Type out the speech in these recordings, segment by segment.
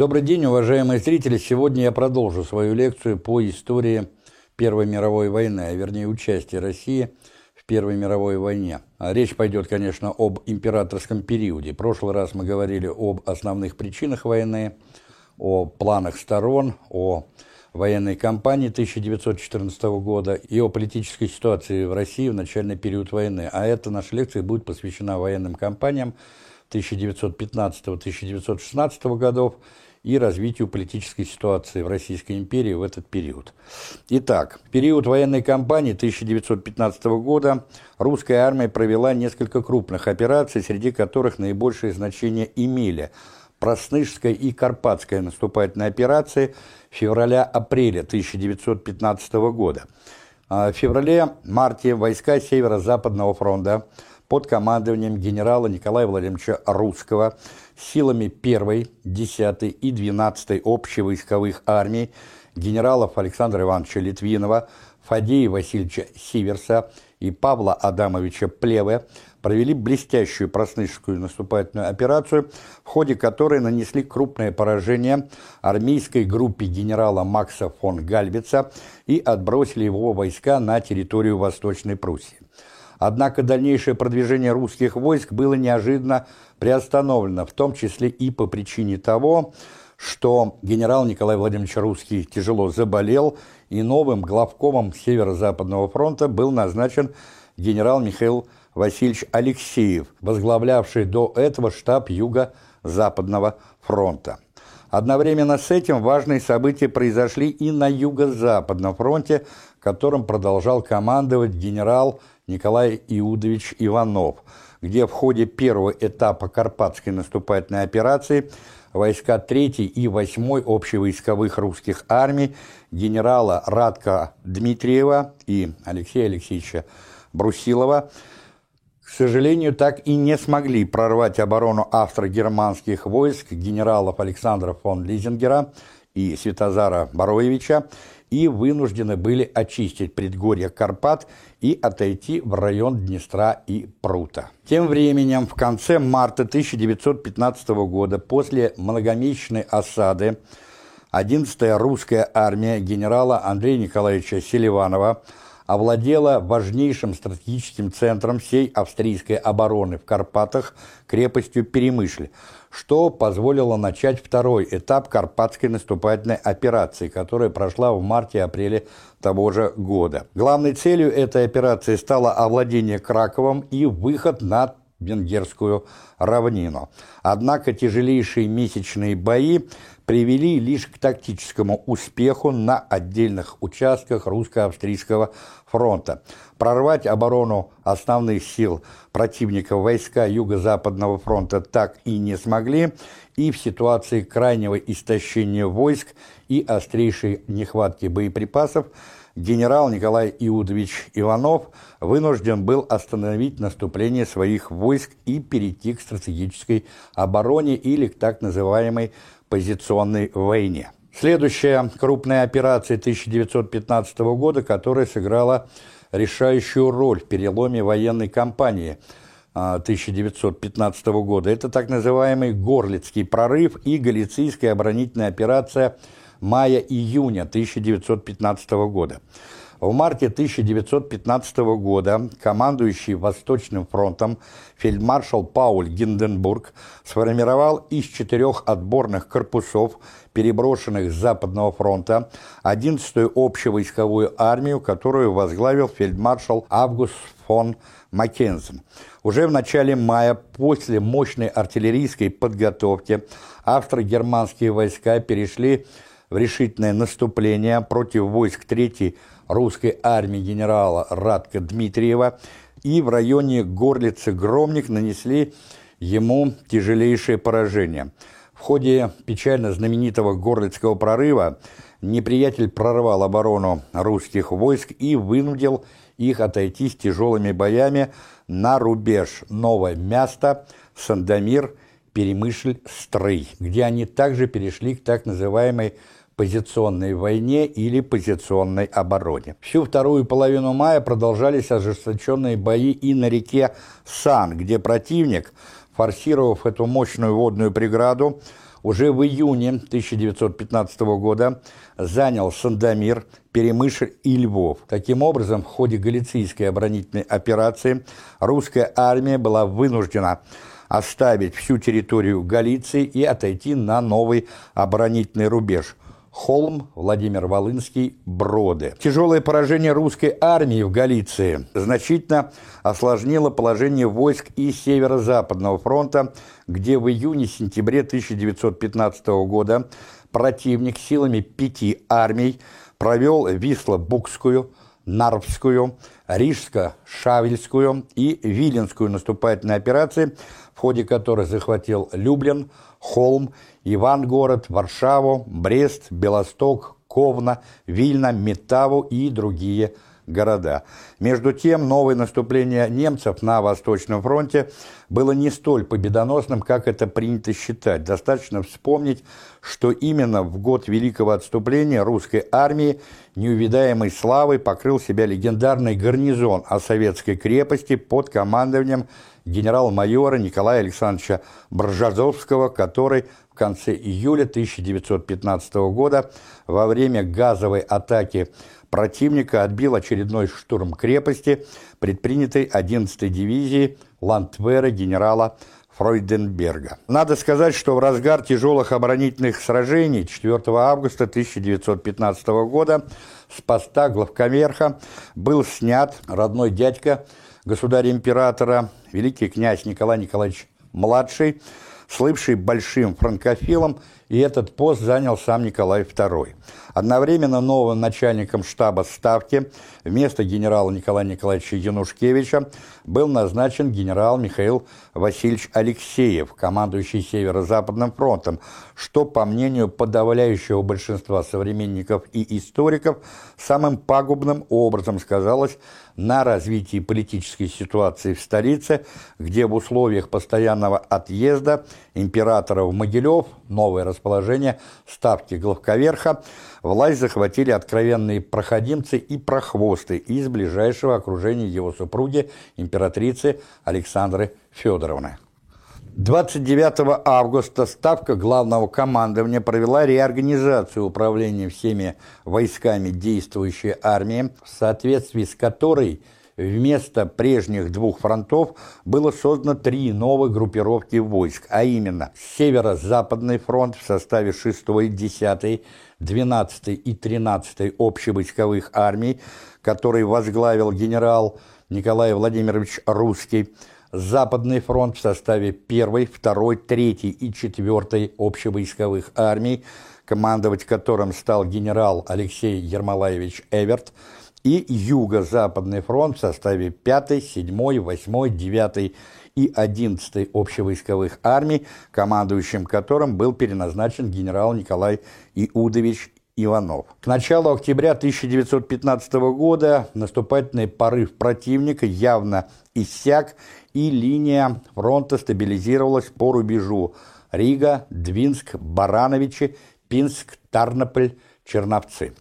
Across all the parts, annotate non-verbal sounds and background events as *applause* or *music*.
Добрый день, уважаемые зрители! Сегодня я продолжу свою лекцию по истории Первой мировой войны, а вернее участия России в Первой мировой войне. А речь пойдет, конечно, об императорском периоде. В прошлый раз мы говорили об основных причинах войны, о планах сторон, о военной кампании 1914 года и о политической ситуации в России в начальный период войны. А эта наша лекция будет посвящена военным кампаниям 1915-1916 годов и развитию политической ситуации в Российской империи в этот период. Итак, в период военной кампании 1915 года русская армия провела несколько крупных операций, среди которых наибольшее значение имели Проснышская и Карпатская наступательные операции февраля-апреля 1915 года. А в феврале-марте войска Северо-Западного фронта под командованием генерала Николая Владимировича Русского силами 1, 10 и 12 общевойсковых армий генералов Александра Ивановича Литвинова, Фадея Васильевича Сиверса и Павла Адамовича Плеве провели блестящую проснышскую наступательную операцию, в ходе которой нанесли крупное поражение армейской группе генерала Макса фон Гальвица и отбросили его войска на территорию Восточной Пруссии. Однако дальнейшее продвижение русских войск было неожиданно приостановлено, в том числе и по причине того, что генерал Николай Владимирович Русский тяжело заболел, и новым главкомом Северо-Западного фронта был назначен генерал Михаил Васильевич Алексеев, возглавлявший до этого штаб Юго-Западного фронта. Одновременно с этим важные события произошли и на Юго-Западном фронте, которым продолжал командовать генерал Николай Иудович Иванов, где в ходе первого этапа Карпатской наступательной операции войска 3 и 8 общевойсковых русских армий генерала Радка Дмитриева и Алексея Алексеевича Брусилова к сожалению, так и не смогли прорвать оборону австро-германских войск генералов Александра фон Лизингера и Святозара Бароевича и вынуждены были очистить предгорье Карпат и отойти в район Днестра и Прута. Тем временем, в конце марта 1915 года, после многомесячной осады, 11-я русская армия генерала Андрея Николаевича Селиванова овладела важнейшим стратегическим центром всей австрийской обороны в Карпатах, крепостью Перемышль, что позволило начать второй этап Карпатской наступательной операции, которая прошла в марте-апреле того же года. Главной целью этой операции стало овладение Краковом и выход на венгерскую равнину. Однако тяжелейшие месячные бои привели лишь к тактическому успеху на отдельных участках русско-австрийского фронта. Прорвать оборону основных сил противника войска Юго-Западного фронта так и не смогли, и в ситуации крайнего истощения войск и острейшей нехватки боеприпасов генерал Николай Иудович Иванов вынужден был остановить наступление своих войск и перейти к стратегической обороне или к так называемой позиционной войне. Следующая крупная операция 1915 года, которая сыграла решающую роль в переломе военной кампании 1915 а, года, это так называемый Горлицкий прорыв и Галицийская оборонительная операция мая-июня 1915 года. В марте 1915 года командующий Восточным фронтом фельдмаршал Пауль Гинденбург сформировал из четырех отборных корпусов, переброшенных с Западного фронта, 11-ю общевойсковую армию, которую возглавил фельдмаршал Август фон Маккензен. Уже в начале мая, после мощной артиллерийской подготовки, австро-германские войска перешли в решительное наступление против войск 3-й русской армии генерала Радка Дмитриева и в районе Горлицы-Громник нанесли ему тяжелейшее поражение. В ходе печально знаменитого Горлицкого прорыва неприятель прорвал оборону русских войск и вынудил их отойти с тяжелыми боями на рубеж Новое Место, Сандомир, Перемышль, Стрый, где они также перешли к так называемой позиционной войне или позиционной обороне. Всю вторую половину мая продолжались ожесточенные бои и на реке Сан, где противник, форсировав эту мощную водную преграду, уже в июне 1915 года занял Сандомир, Перемышль и Львов. Таким образом, в ходе Галицийской оборонительной операции русская армия была вынуждена оставить всю территорию Галиции и отойти на новый оборонительный рубеж – Холм, Владимир Волынский, Броды. Тяжелое поражение русской армии в Галиции значительно осложнило положение войск и Северо-Западного фронта, где в июне-сентябре 1915 года противник силами пяти армий провел Висло-Букскую, Нарвскую, Рижско-Шавельскую и Виленскую наступательные операции, в ходе которой захватил Люблин, Холм Ивангород, Варшаву, Брест, Белосток, Ковна, Вильна, Метаву и другие города. Между тем, новое наступление немцев на Восточном фронте было не столь победоносным, как это принято считать. Достаточно вспомнить, что именно в год Великого отступления русской армии неувидаемой славой покрыл себя легендарный гарнизон о советской крепости под командованием генерал-майора Николая Александровича Бржазовского, который в конце июля 1915 года во время газовой атаки противника отбил очередной штурм крепости, предпринятый 11-й дивизией Ландвера генерала Фройденберга. Надо сказать, что в разгар тяжелых оборонительных сражений 4 августа 1915 года с поста главкомерха был снят родной дядька государя-императора, великий князь Николай Николаевич Младший, слывший большим франкофилом, и этот пост занял сам Николай II. Одновременно новым начальником штаба Ставки вместо генерала Николая Николаевича Янушкевича был назначен генерал Михаил Васильевич Алексеев, командующий Северо-Западным фронтом, что, по мнению подавляющего большинства современников и историков, самым пагубным образом сказалось на развитии политической ситуации в столице, где в условиях постоянного отъезда императора в Могилев, новое расположение ставки главковерха, власть захватили откровенные проходимцы и прохвосты из ближайшего окружения его супруги, императрицы Александры Федоровны. 29 августа Ставка Главного командования провела реорганизацию управления всеми войсками действующей армии, в соответствии с которой вместо прежних двух фронтов было создано три новые группировки войск, а именно Северо-Западный фронт в составе 6 и 10 12 и 13 общевойсковых армий, который возглавил генерал Николай Владимирович Русский, Западный фронт в составе 1, 2, 3 и 4 общевойсковых армий, командовать которым стал генерал Алексей Ермолаевич Эверт, и Юго-Западный фронт в составе 5, 7, 8, 9 и 11 общевойсковых армий, командующим которым был переназначен генерал Николай Иудович Иванов. К началу октября 1915 года наступательный порыв противника явно иссяк, и линия фронта стабилизировалась по рубежу Рига, Двинск, Барановичи, Пинск, Тарнополь, Черновцы.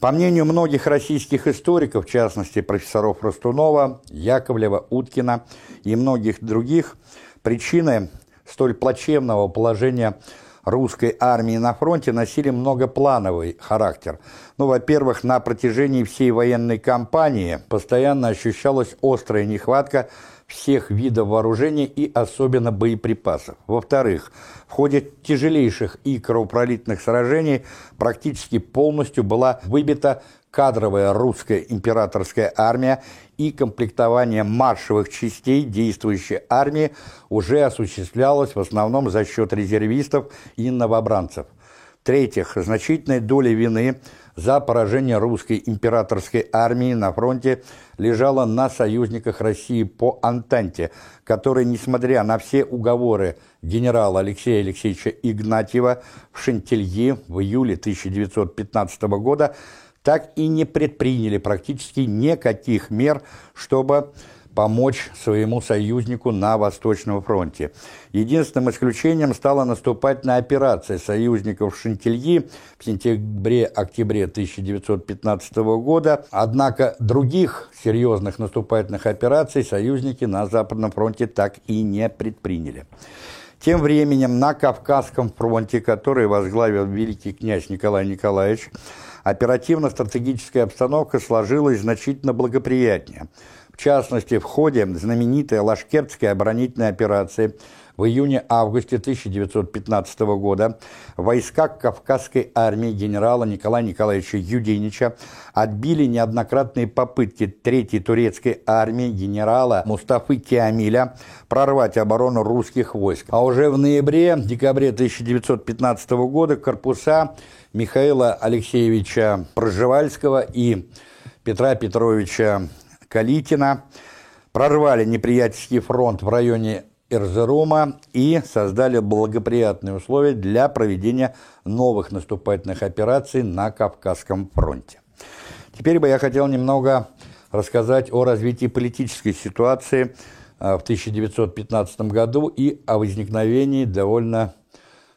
По мнению многих российских историков, в частности профессоров Ростунова, Яковлева, Уткина и многих других, причины столь плачевного положения русской армии на фронте носили многоплановый характер. Ну, во-первых, на протяжении всей военной кампании постоянно ощущалась острая нехватка всех видов вооружения и особенно боеприпасов. Во-вторых, в ходе тяжелейших и кровопролитных сражений практически полностью была выбита кадровая русская императорская армия и комплектование маршевых частей действующей армии уже осуществлялось в основном за счет резервистов и новобранцев. В-третьих, значительная доля вины за поражение русской императорской армии на фронте лежала на союзниках России по Антанте, которые, несмотря на все уговоры генерала Алексея Алексеевича Игнатьева в Шентильи в июле 1915 года, так и не предприняли практически никаких мер, чтобы помочь своему союзнику на Восточном фронте. Единственным исключением стала наступательная операция союзников в Шантильи в сентябре-октябре 1915 года, однако других серьезных наступательных операций союзники на Западном фронте так и не предприняли. Тем временем на Кавказском фронте, который возглавил великий князь Николай Николаевич, оперативно-стратегическая обстановка сложилась значительно благоприятнее. В частности, в ходе знаменитой Лашкертской оборонительной операции – в июне-августе 1915 года войска Кавказской армии генерала Николая Николаевича Юдинича отбили неоднократные попытки Третьей турецкой армии генерала Мустафы Киамиля прорвать оборону русских войск. А уже в ноябре-декабре 1915 года корпуса Михаила Алексеевича Проживальского и Петра Петровича Калитина прорвали неприятельский фронт в районе Эрзерума и создали благоприятные условия для проведения новых наступательных операций на Кавказском фронте. Теперь бы я хотел немного рассказать о развитии политической ситуации э, в 1915 году и о возникновении довольно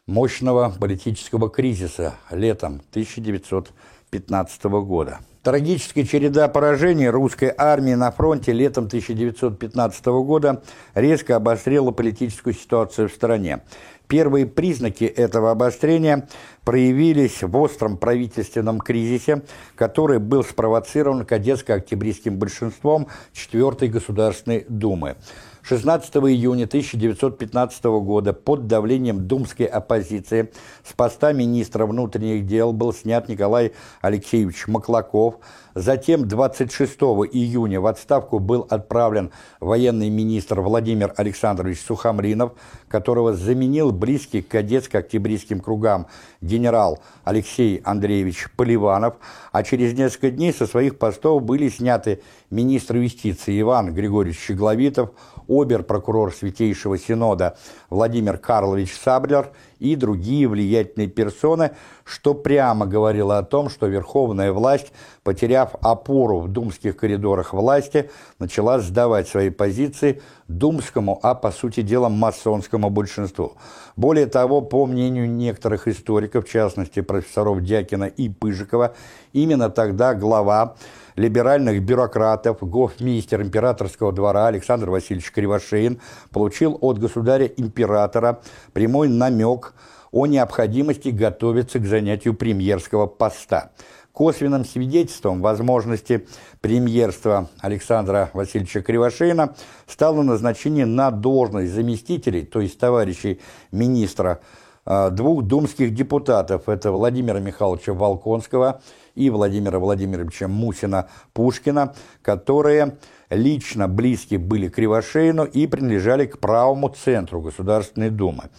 мощного политического кризиса летом 1915 года. Трагическая череда поражений русской армии на фронте летом 1915 года резко обострила политическую ситуацию в стране. Первые признаки этого обострения проявились в остром правительственном кризисе, который был спровоцирован кадетско-октябристским большинством 4-й Государственной Думы. 16 июня 1915 года под давлением думской оппозиции с поста министра внутренних дел был снят Николай Алексеевич Маклаков. Затем 26 июня в отставку был отправлен военный министр Владимир Александрович Сухомринов, которого заменил близкий к кадетско-октябристским кругам генерал Алексей Андреевич Поливанов, а через несколько дней со своих постов были сняты министр юстиции Иван Григорьевич Щегловитов, обер-прокурор Святейшего Синода Владимир Карлович Саблер и другие влиятельные персоны, что прямо говорило о том, что верховная власть, потеряв опору в думских коридорах власти, начала сдавать свои позиции думскому, а по сути дела масонскому большинству. Более того, по мнению некоторых историков, в частности профессоров Дякина и Пыжикова, именно тогда глава либеральных бюрократов, гофмейстер императорского двора Александр Васильевич Кривошеин получил от государя-императора прямой намек о необходимости готовиться к занятию премьерского поста. Косвенным свидетельством возможности премьерства Александра Васильевича Кривошеина стало назначение на должность заместителей, то есть товарищей министра, двух думских депутатов, это Владимира Михайловича Волконского и Владимира Владимировича Мусина-Пушкина, которые лично близки были Кривошеину и принадлежали к правому центру Государственной Думы.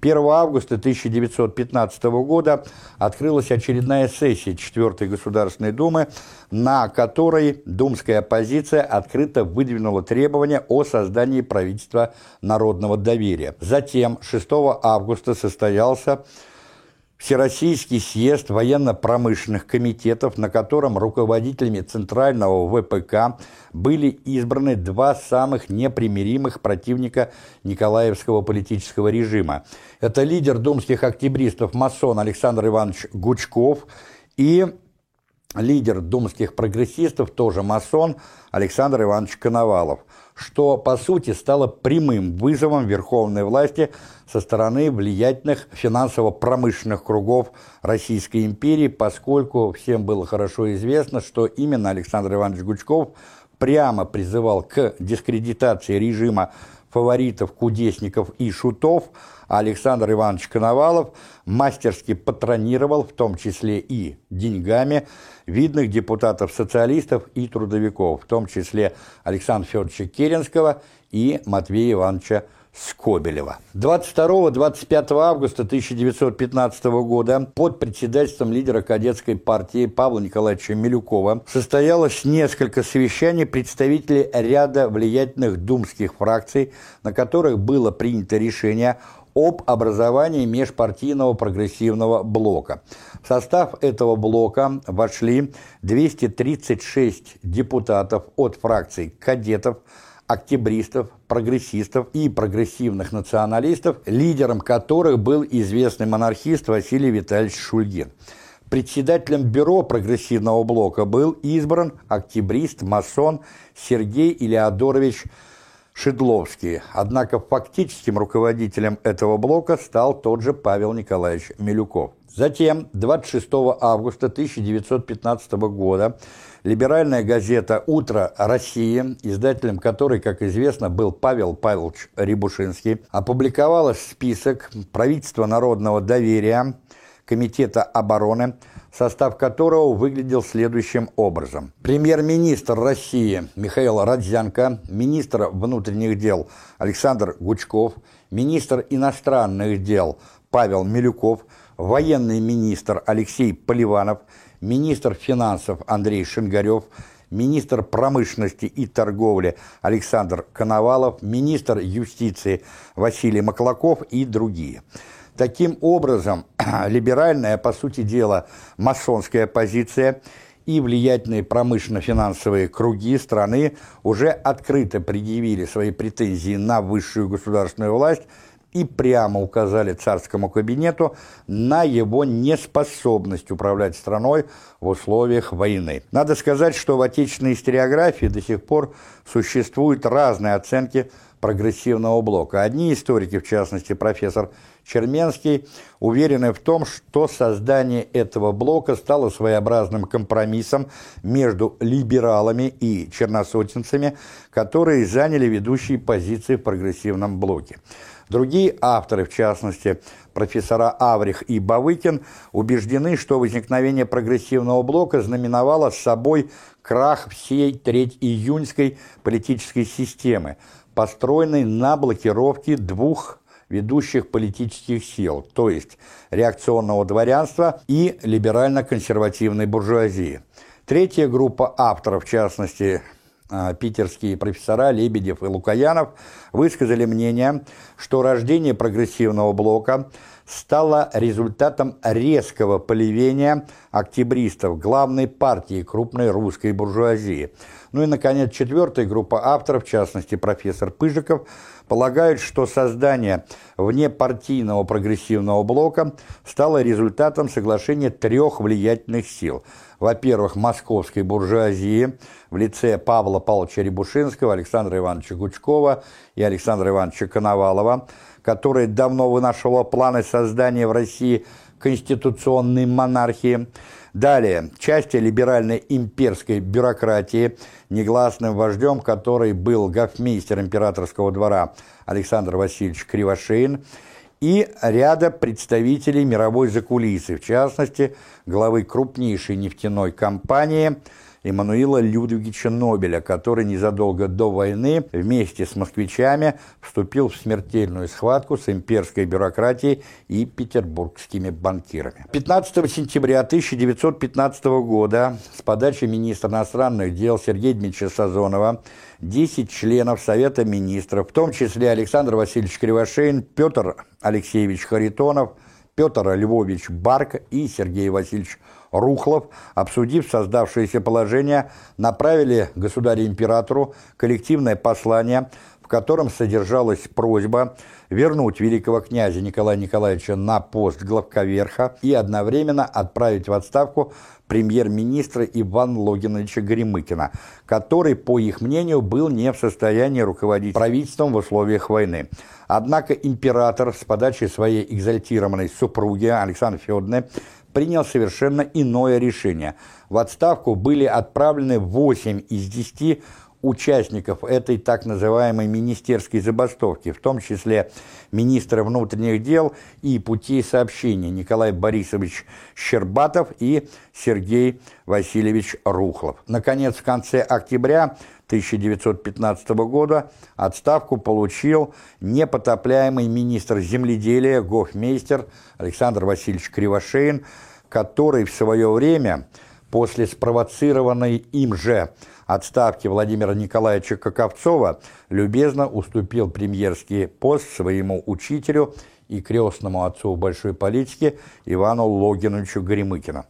1 августа 1915 года открылась очередная сессия 4-й Государственной Думы, на которой думская оппозиция открыто выдвинула требования о создании правительства народного доверия. Затем 6 августа состоялся Всероссийский съезд военно-промышленных комитетов, на котором руководителями Центрального ВПК были избраны два самых непримиримых противника Николаевского политического режима. Это лидер думских октябристов масон Александр Иванович Гучков и лидер думских прогрессистов, тоже масон, Александр Иванович Коновалов – что, по сути, стало прямым вызовом верховной власти со стороны влиятельных финансово-промышленных кругов Российской империи, поскольку всем было хорошо известно, что именно Александр Иванович Гучков прямо призывал к дискредитации режима фаворитов, кудесников и шутов, Александр Иванович Коновалов мастерски патронировал, в том числе и деньгами, видных депутатов-социалистов и трудовиков, в том числе Александра Федоровича Керенского и Матвея Ивановича Скобелева. 22-25 августа 1915 года под председательством лидера кадетской партии Павла Николаевича Милюкова состоялось несколько совещаний представителей ряда влиятельных думских фракций, на которых было принято решение об образовании межпартийного прогрессивного блока. В состав этого блока вошли 236 депутатов от фракций кадетов, октябристов, прогрессистов и прогрессивных националистов, лидером которых был известный монархист Василий Витальевич Шульгин. Председателем бюро прогрессивного блока был избран октябрист, масон Сергей Илеодорович Шедловский. Однако фактическим руководителем этого блока стал тот же Павел Николаевич Милюков. Затем, 26 августа 1915 года, либеральная газета «Утро России», издателем которой, как известно, был Павел Павлович Рябушинский, опубликовала список правительства народного доверия Комитета обороны, состав которого выглядел следующим образом. Премьер-министр России Михаил Родзянко, министр внутренних дел Александр Гучков, министр иностранных дел Павел Милюков – военный министр Алексей Поливанов, министр финансов Андрей Шингарев, министр промышленности и торговли Александр Коновалов, министр юстиции Василий Маклаков и другие. Таким образом, *clears throat* либеральная, по сути дела, масонская позиция и влиятельные промышленно-финансовые круги страны уже открыто предъявили свои претензии на высшую государственную власть и прямо указали царскому кабинету на его неспособность управлять страной в условиях войны. Надо сказать, что в отечественной историографии до сих пор существуют разные оценки прогрессивного блока. Одни историки, в частности профессор Черменский, уверены в том, что создание этого блока стало своеобразным компромиссом между либералами и черносотенцами, которые заняли ведущие позиции в прогрессивном блоке. Другие авторы, в частности, профессора Аврих и Бавыкин, убеждены, что возникновение прогрессивного блока знаменовало собой крах всей треть июньской политической системы, построенной на блокировке двух ведущих политических сил, то есть реакционного дворянства и либерально-консервативной буржуазии. Третья группа авторов, в частности, питерские профессора Лебедев и Лукаянов высказали мнение, что рождение прогрессивного блока стало результатом резкого поливения октябристов, главной партии крупной русской буржуазии. Ну и, наконец, четвертая группа авторов, в частности, профессор Пыжиков, полагают, что создание внепартийного прогрессивного блока стало результатом соглашения трех влиятельных сил – во-первых, московской буржуазии в лице Павла Павловича Рябушинского, Александра Ивановича Гучкова и Александра Ивановича Коновалова, который давно вынашивал планы создания в России конституционной монархии. Далее, части либеральной имперской бюрократии, негласным вождем которой был гофмейстер императорского двора Александр Васильевич Кривошеин – и ряда представителей мировой закулисы, в частности, главы крупнейшей нефтяной компании Эммануила Людвигича Нобеля, который незадолго до войны вместе с москвичами вступил в смертельную схватку с имперской бюрократией и петербургскими банкирами. 15 сентября 1915 года с подачи министра иностранных дел Сергея Дмитриевича Сазонова 10 членов Совета Министров, в том числе Александр Васильевич Кривошеин, Петр Алексеевич Харитонов, Петр Львович Барк и Сергей Васильевич Рухлов, обсудив создавшееся положение, направили государю-императору коллективное послание, в котором содержалась просьба вернуть великого князя Николая Николаевича на пост главковерха и одновременно отправить в отставку премьер-министра Ивана Логиновича Горемыкина, который, по их мнению, был не в состоянии руководить правительством в условиях войны. Однако император с подачи своей экзальтированной супруги Александры Федоровны принял совершенно иное решение. В отставку были отправлены 8 из 10 участников этой так называемой министерской забастовки, в том числе министра внутренних дел и путей сообщения Николай Борисович Щербатов и Сергей Васильевич Рухлов. Наконец, в конце октября 1915 года отставку получил непотопляемый министр земледелия, гофмейстер Александр Васильевич Кривошеин, который в свое время, после спровоцированной им же отставки Владимира Николаевича Коковцова любезно уступил премьерский пост своему учителю и крестному отцу большой политике Ивану Логиновичу Горемыкину.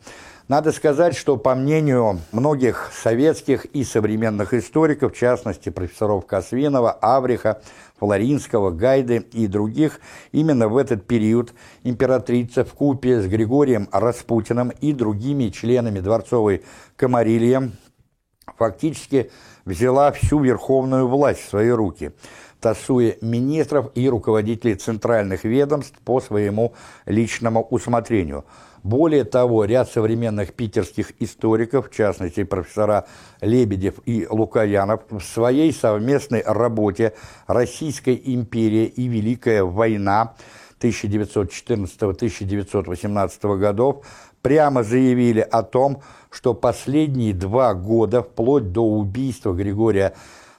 Надо сказать, что по мнению многих советских и современных историков, в частности профессоров Косвинова, Авриха, Флоринского, Гайды и других, именно в этот период императрица в купе с Григорием Распутиным и другими членами дворцовой комарильи фактически взяла всю верховную власть в свои руки, тасуя министров и руководителей центральных ведомств по своему личному усмотрению – более того, ряд современных питерских историков, в частности профессора Лебедев и Лукаянов, в своей совместной работе «Российская империя и Великая война» 1914-1918 годов прямо заявили о том, что последние два года, вплоть до убийства Григория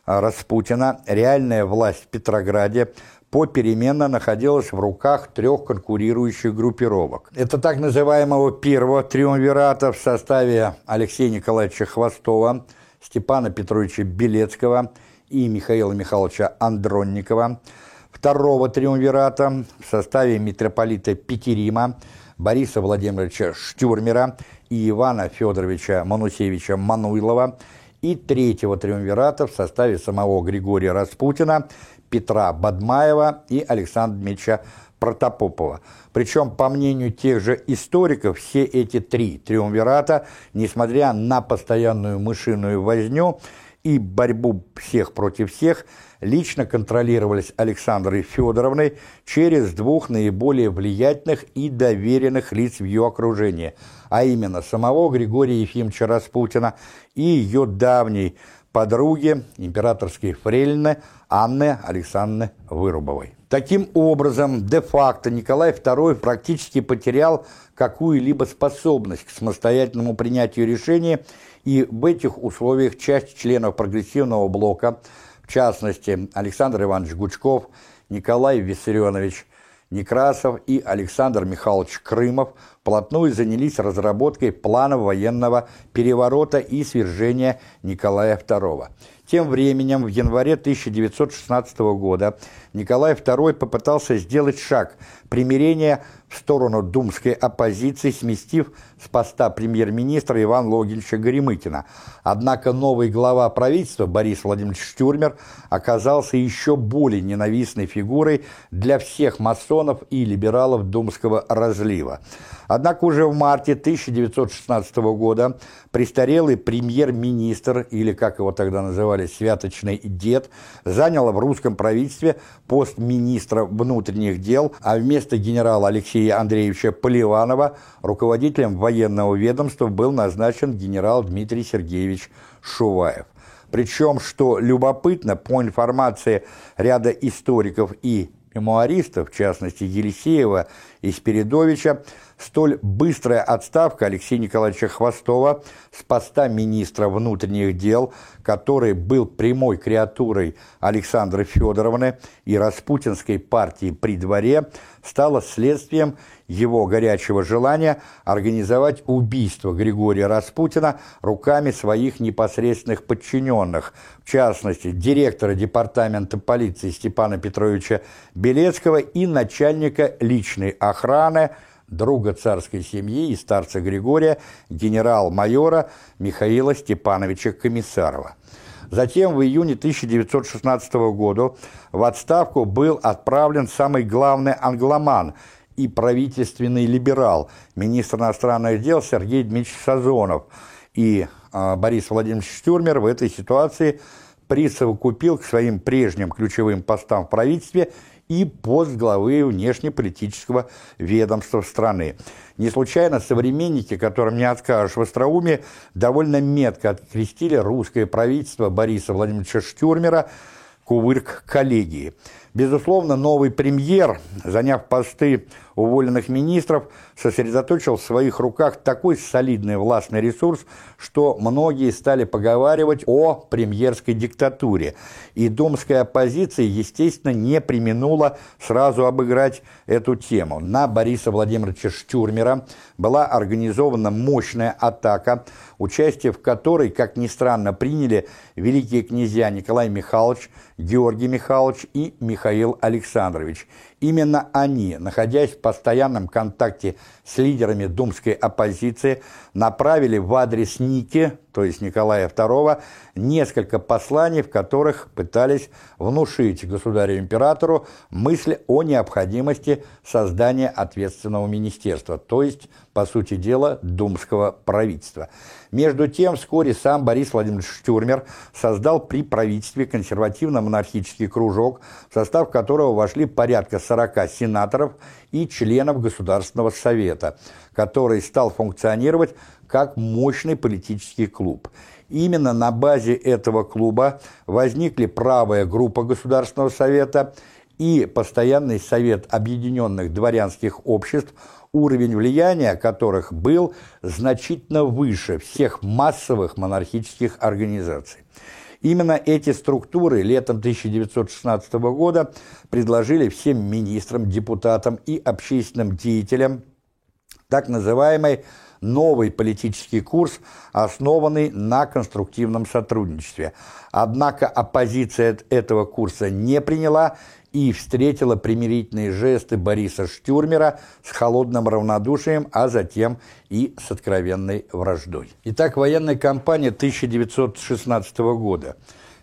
Распутина, реальная власть в Петрограде попеременно находилась в руках трех конкурирующих группировок. Это так называемого первого триумвирата в составе Алексея Николаевича Хвостова, Степана Петровича Белецкого и Михаила Михайловича Андронникова, второго триумвирата в составе митрополита Петерима, Бориса Владимировича Штюрмера и Ивана Федоровича Манусевича Мануйлова, и третьего триумвирата в составе самого Григория Распутина, Петра Бадмаева и Александра Дмитриевича Протопопова. Причем, по мнению тех же историков, все эти три триумвирата, несмотря на постоянную мышиную возню и борьбу всех против всех, лично контролировались Александрой Федоровной через двух наиболее влиятельных и доверенных лиц в ее окружении, а именно самого Григория Ефимовича Распутина и ее давней подруги императорской фрейлины Анны Александровны Вырубовой. Таким образом, де-факто Николай II практически потерял какую-либо способность к самостоятельному принятию решений, и в этих условиях часть членов прогрессивного блока, в частности Александр Иванович Гучков, Николай Виссарионович Некрасов и Александр Михайлович Крымов вплотную занялись разработкой плана военного переворота и свержения Николая II. Тем временем, в январе 1916 года Николай II попытался сделать шаг примирения в сторону думской оппозиции, сместив с поста премьер-министра Ивана Логиновича Горемыкина. Однако новый глава правительства Борис Владимирович Штюрмер оказался еще более ненавистной фигурой для всех масонов и либералов думского разлива. Однако уже в марте 1916 года престарелый премьер-министр, или как его тогда называли, святочный дед, занял в русском правительстве пост министра внутренних дел, а вместо генерала Алексея Андреевича Поливанова руководителем военного ведомства был назначен генерал Дмитрий Сергеевич Шуваев. Причем, что любопытно, по информации ряда историков и мемуаристов, в частности Елисеева и Спиридовича, столь быстрая отставка Алексея Николаевича Хвостова с поста министра внутренних дел, который был прямой креатурой Александры Федоровны и Распутинской партии при дворе, стала следствием его горячего желания организовать убийство Григория Распутина руками своих непосредственных подчиненных, в частности, директора департамента полиции Степана Петровича Белецкого и начальника личной охраны друга царской семьи и старца Григория, генерал-майора Михаила Степановича Комиссарова. Затем в июне 1916 года в отставку был отправлен самый главный англоман и правительственный либерал, министр иностранных дел Сергей Дмитриевич Сазонов. И э, Борис Владимирович Штюрмер в этой ситуации присовокупил к своим прежним ключевым постам в правительстве и пост главы внешнеполитического ведомства страны. Не случайно современники, которым не откажешь в остроумии, довольно метко открестили русское правительство Бориса Владимировича Штюрмера кувырк коллегии. Безусловно, новый премьер, заняв посты уволенных министров, сосредоточил в своих руках такой солидный властный ресурс, что многие стали поговаривать о премьерской диктатуре. И думская оппозиция, естественно, не применула сразу обыграть эту тему. На Бориса Владимировича Штюрмера была организована мощная атака, участие в которой, как ни странно, приняли великие князья Николай Михайлович, Георгий Михайлович и Михаил Александрович. Именно они, находясь в постоянном контакте с лидерами думской оппозиции, направили в адрес Ники, то есть Николая II, несколько посланий, в которых пытались внушить государю-императору мысль о необходимости создания ответственного министерства, то есть, по сути дела, думского правительства. Между тем, вскоре сам Борис Владимирович Штюрмер создал при правительстве консервативно-монархический кружок, в состав которого вошли порядка 40 сенаторов и членов Государственного совета, который стал функционировать как мощный политический клуб. Именно на базе этого клуба возникли правая группа Государственного совета и Постоянный совет объединенных дворянских обществ, уровень влияния которых был значительно выше всех массовых монархических организаций. Именно эти структуры летом 1916 года предложили всем министрам, депутатам и общественным деятелям так называемый новый политический курс, основанный на конструктивном сотрудничестве. Однако оппозиция этого курса не приняла и встретила примирительные жесты Бориса Штюрмера с холодным равнодушием, а затем и с откровенной враждой. Итак, военная кампания 1916 года.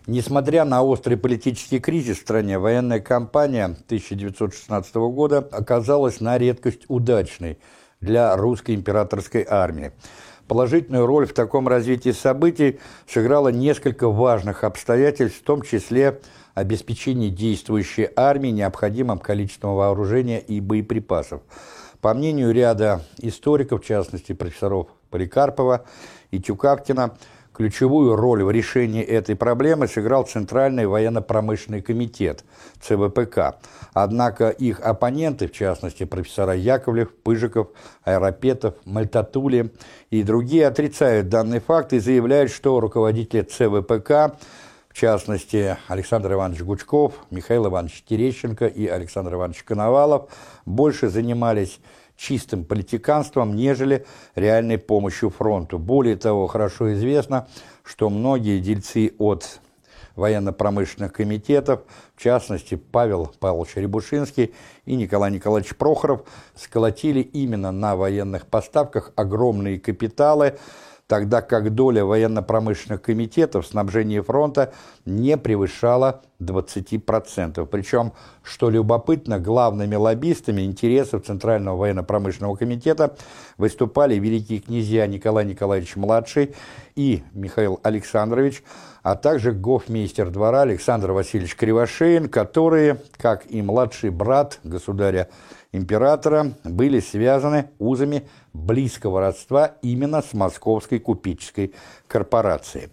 Несмотря на острый политический кризис в стране, военная кампания 1916 года оказалась на редкость удачной – для русской императорской армии. Положительную роль в таком развитии событий сыграло несколько важных обстоятельств, в том числе обеспечение действующей армии необходимым количеством вооружения и боеприпасов. По мнению ряда историков, в частности профессоров Поликарпова и Тюкавкина, Ключевую роль в решении этой проблемы сыграл Центральный военно-промышленный комитет ЦВПК. Однако их оппоненты, в частности профессора Яковлев, Пыжиков, Аэропетов, Мальтатули и другие отрицают данный факт и заявляют, что руководители ЦВПК в частности, Александр Иванович Гучков, Михаил Иванович Терещенко и Александр Иванович Коновалов больше занимались чистым политиканством, нежели реальной помощью фронту. Более того, хорошо известно, что многие дельцы от военно-промышленных комитетов, в частности Павел Павлович Рябушинский и Николай Николаевич Прохоров, сколотили именно на военных поставках огромные капиталы, тогда как доля военно-промышленных комитетов в снабжении фронта не превышала 20%. Причем, что любопытно, главными лоббистами интересов Центрального военно-промышленного комитета выступали великие князья Николай Николаевич-младший и Михаил Александрович, а также гофмейстер двора Александр Васильевич Кривошеин, которые, как и младший брат государя императора были связаны узами близкого родства именно с Московской купеческой корпорацией.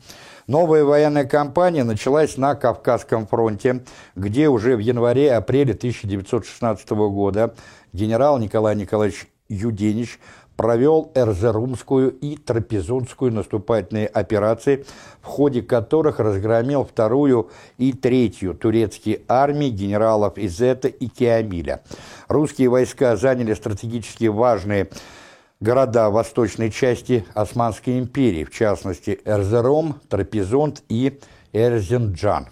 Новая военная кампания началась на Кавказском фронте, где уже в январе-апреле 1916 года генерал Николай Николаевич Юденич провел Эрзерумскую и Трапезунскую наступательные операции, в ходе которых разгромил вторую и третью турецкие армии генералов Изета и Киамиля. Русские войска заняли стратегически важные города восточной части Османской империи, в частности Эрзерум, Трапезунд и Эрзинджан.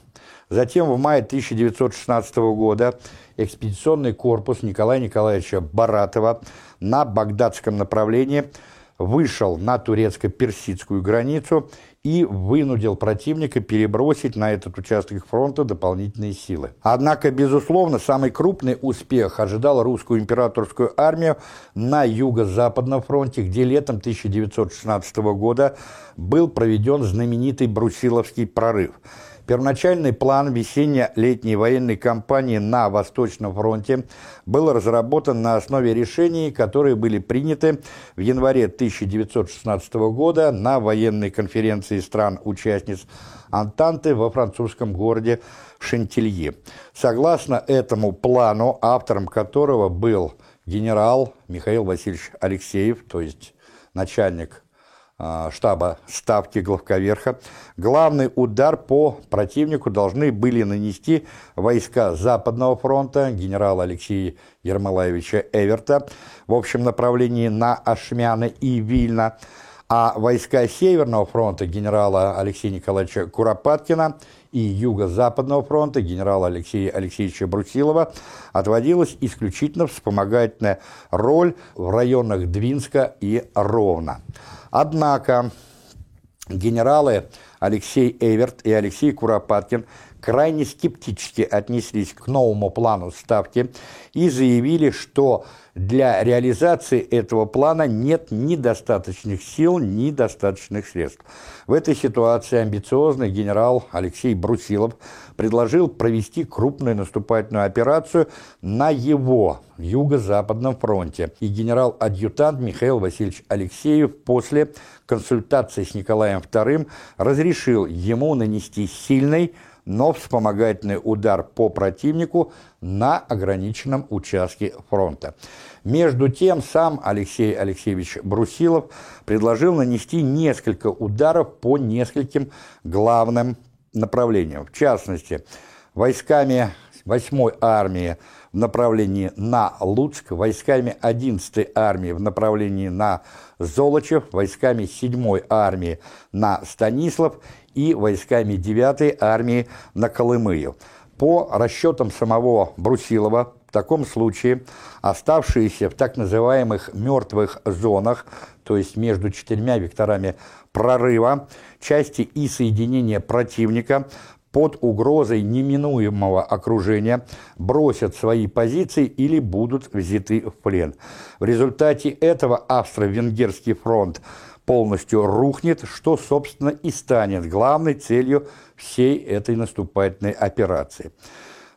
Затем в мае 1916 года экспедиционный корпус Николая Николаевича Баратова на багдадском направлении вышел на турецко-персидскую границу и вынудил противника перебросить на этот участок фронта дополнительные силы. Однако, безусловно, самый крупный успех ожидал русскую императорскую армию на юго-западном фронте, где летом 1916 года был проведен знаменитый Брусиловский прорыв – Первоначальный план весенне-летней военной кампании на Восточном фронте был разработан на основе решений, которые были приняты в январе 1916 года на военной конференции стран-участниц Антанты во французском городе Шентилье. Согласно этому плану, автором которого был генерал Михаил Васильевич Алексеев, то есть начальник штаба Ставки Главковерха, главный удар по противнику должны были нанести войска Западного фронта генерала Алексея Ермолаевича Эверта в общем направлении на Ашмяны и Вильна, а войска Северного фронта генерала Алексея Николаевича Куропаткина и Юго-Западного фронта генерала Алексея Алексеевича Брусилова отводилась исключительно вспомогательная роль в районах Двинска и Ровно. Однако генералы Алексей Эверт и Алексей Куропаткин крайне скептически отнеслись к новому плану ставки и заявили, что для реализации этого плана нет ни достаточных сил, ни достаточных средств. В этой ситуации амбициозный генерал Алексей Брусилов предложил провести крупную наступательную операцию на его юго-западном фронте. И генерал-адъютант Михаил Васильевич Алексеев после консультации с Николаем II разрешил ему нанести сильный, но вспомогательный удар по противнику на ограниченном участке фронта. Между тем, сам Алексей Алексеевич Брусилов предложил нанести несколько ударов по нескольким главным направлениям. В частности, войсками 8-й армии в направлении на Луцк, войсками 11-й армии в направлении на Золочев, войсками 7-й армии на Станислав и войсками 9-й армии на Колымыю. По расчетам самого Брусилова, в таком случае оставшиеся в так называемых мертвых зонах, то есть между четырьмя векторами прорыва, части и соединения противника под угрозой неминуемого окружения бросят свои позиции или будут взяты в плен. В результате этого австро-венгерский фронт полностью рухнет, что, собственно, и станет главной целью всей этой наступательной операции.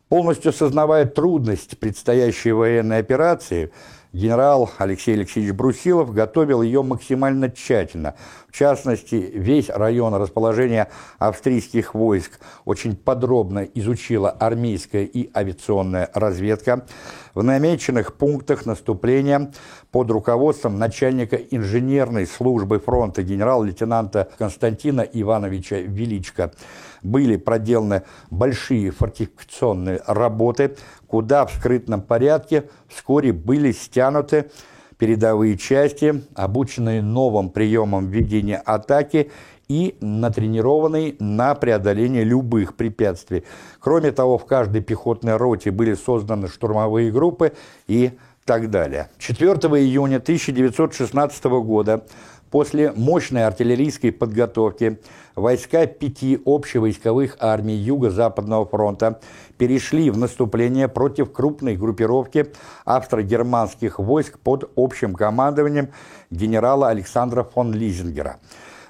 Полностью осознавая трудность предстоящей военной операции, генерал Алексей Алексеевич Брусилов готовил ее максимально тщательно. В частности, весь район расположения австрийских войск очень подробно изучила армейская и авиационная разведка. В намеченных пунктах наступления под руководством начальника инженерной службы фронта генерал-лейтенанта Константина Ивановича Величко были проделаны большие фортификационные работы, куда в скрытном порядке вскоре были стянуты передовые части, обученные новым приемам ведения атаки и натренированные на преодоление любых препятствий. Кроме того, в каждой пехотной роте были созданы штурмовые группы и так далее. 4 июня 1916 года После мощной артиллерийской подготовки войска пяти общевойсковых армий Юго-Западного фронта перешли в наступление против крупной группировки австро-германских войск под общим командованием генерала Александра фон Лизингера –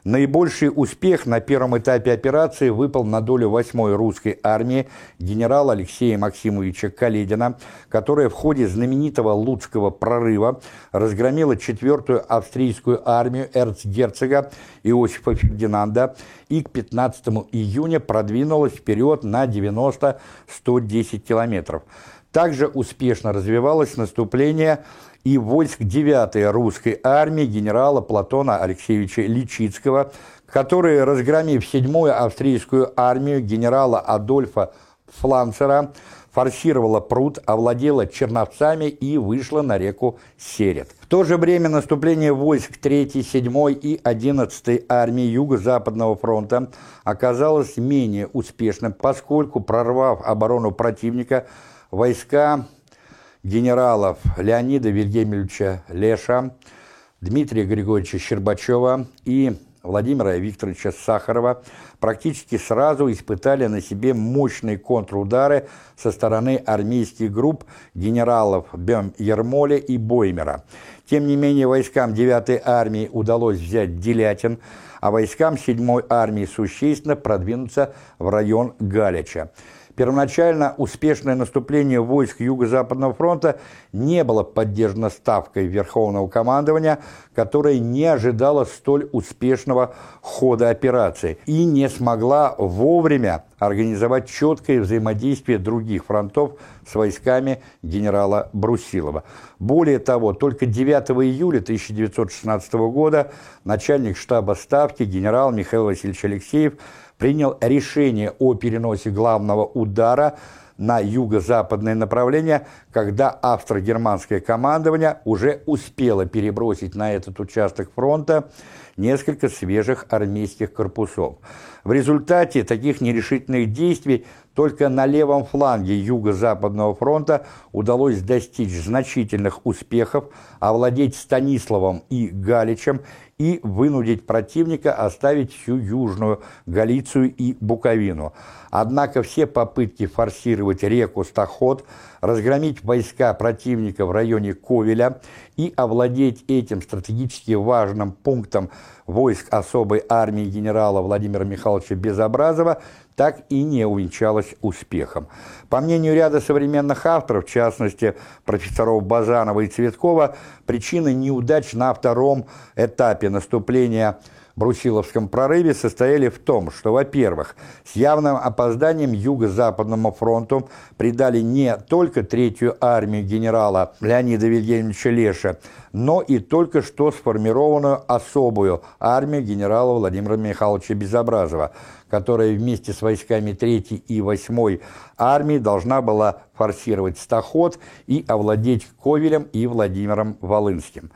Наибольший успех на первом этапе операции выпал на долю 8-й русской армии генерала Алексея Максимовича Каледина, которая в ходе знаменитого Луцкого прорыва разгромила 4-ю австрийскую армию эрцгерцога Иосифа Фердинанда и к 15 июня продвинулась вперед на 90-110 километров. Также успешно развивалось наступление и войск 9-й русской армии генерала Платона Алексеевича Личицкого, которые, разгромив 7-ю австрийскую армию генерала Адольфа Фланцера, форсировала пруд, овладела Черновцами и вышла на реку Серет. В то же время наступление войск 3-й, 7-й и 11-й армии Юго-Западного фронта оказалось менее успешным, поскольку, прорвав оборону противника, войска генералов Леонида Вильгельмовича Леша, Дмитрия Григорьевича Щербачева и Владимира Викторовича Сахарова практически сразу испытали на себе мощные контрудары со стороны армейских групп генералов Бем Ермоля и Боймера. Тем не менее, войскам 9-й армии удалось взять Делятин, а войскам 7-й армии существенно продвинуться в район Галича. Первоначально успешное наступление войск Юго-Западного фронта не было поддержано ставкой Верховного командования, которое не ожидало столь успешного хода операции и не смогла вовремя организовать четкое взаимодействие других фронтов с войсками генерала Брусилова. Более того, только 9 июля 1916 года начальник штаба Ставки генерал Михаил Васильевич Алексеев принял решение о переносе главного удара на юго-западное направление, когда австро-германское командование уже успело перебросить на этот участок фронта несколько свежих армейских корпусов. В результате таких нерешительных действий только на левом фланге Юго-Западного фронта удалось достичь значительных успехов, овладеть Станиславом и Галичем и вынудить противника оставить всю Южную Галицию и Буковину. Однако все попытки форсировать реку Стаход, разгромить войска противника в районе Ковеля и овладеть этим стратегически важным пунктом войск особой армии генерала Владимира Михайловича Безобразова так и не увенчалось успехом. По мнению ряда современных авторов, в частности профессоров Базанова и Цветкова, причины неудач на втором этапе наступления Брусиловском прорыве состояли в том, что, во-первых, с явным опозданием Юго-Западному фронту придали не только Третью армию генерала Леонида Вильгельмовича Леша, но и только что сформированную особую армию генерала Владимира Михайловича Безобразова, которая вместе с войсками 3 и 8 армии должна была форсировать Стаход и овладеть Ковелем и Владимиром Волынским.